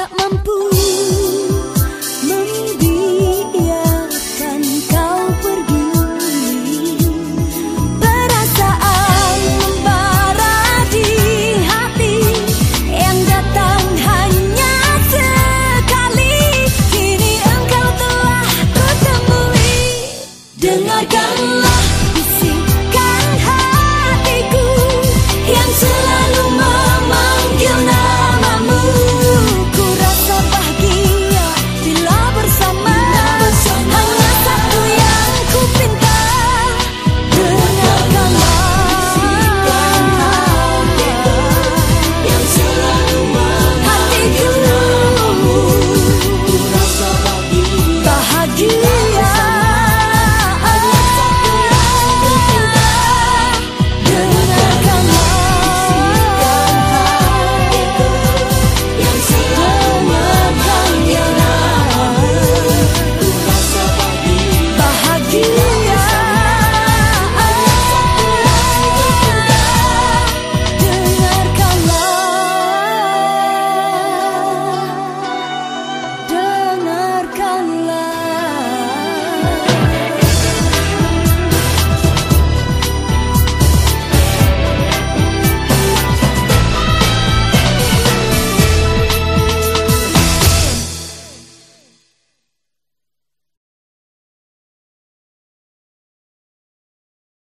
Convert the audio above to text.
tak mampu.